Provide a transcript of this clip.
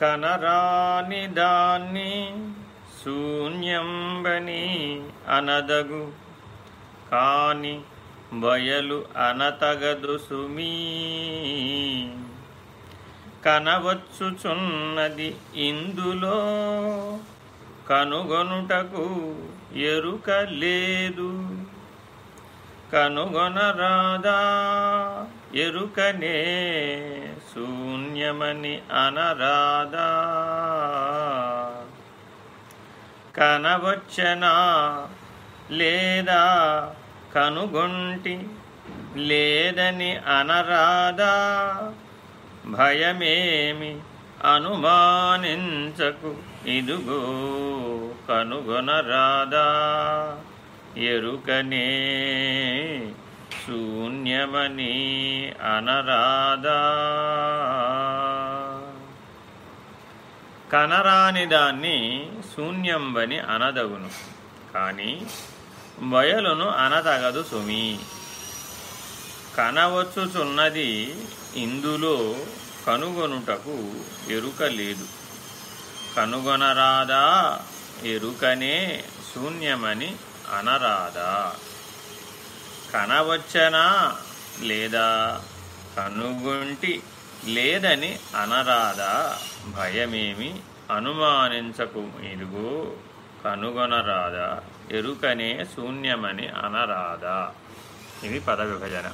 కనరాని దాన్ని శూన్యంబని అనదగు. కాని బయలు అనతగదు సుమీ కనవచ్చుచున్నది ఇందులో కనుగొనుటకు ఎరుక లేదు. కనుగొనరాదా ఎరుకనే శూన్యమని అనరాదా. కనవచ్చనా లేదా కనుగొంటి లేదని అనరాదా. భయమేమి అనుమానించకు ఇదుగో కనుగొనరాదా. ఎరుకనే శూన్యమని అనరాదా. కనరాని దాన్ని శూన్యంబని అనదగును కానీ బయలును అనతగదు సుమి. కనవచ్చుచున్నది ఇందులో కనుగొనుటకు ఎరుక లేదు కనుగొనరాదా ఎరుకనే శూన్యమని అనరాదా. కనవచ్చనా లేదా కనుగొంటి లేదని అనరాదా భయమేమి అనుమానించకు ఇదిగో కనుగొనరాదా ఎరుకనే శూన్యమని అనరాదా. ఇది పద విభజన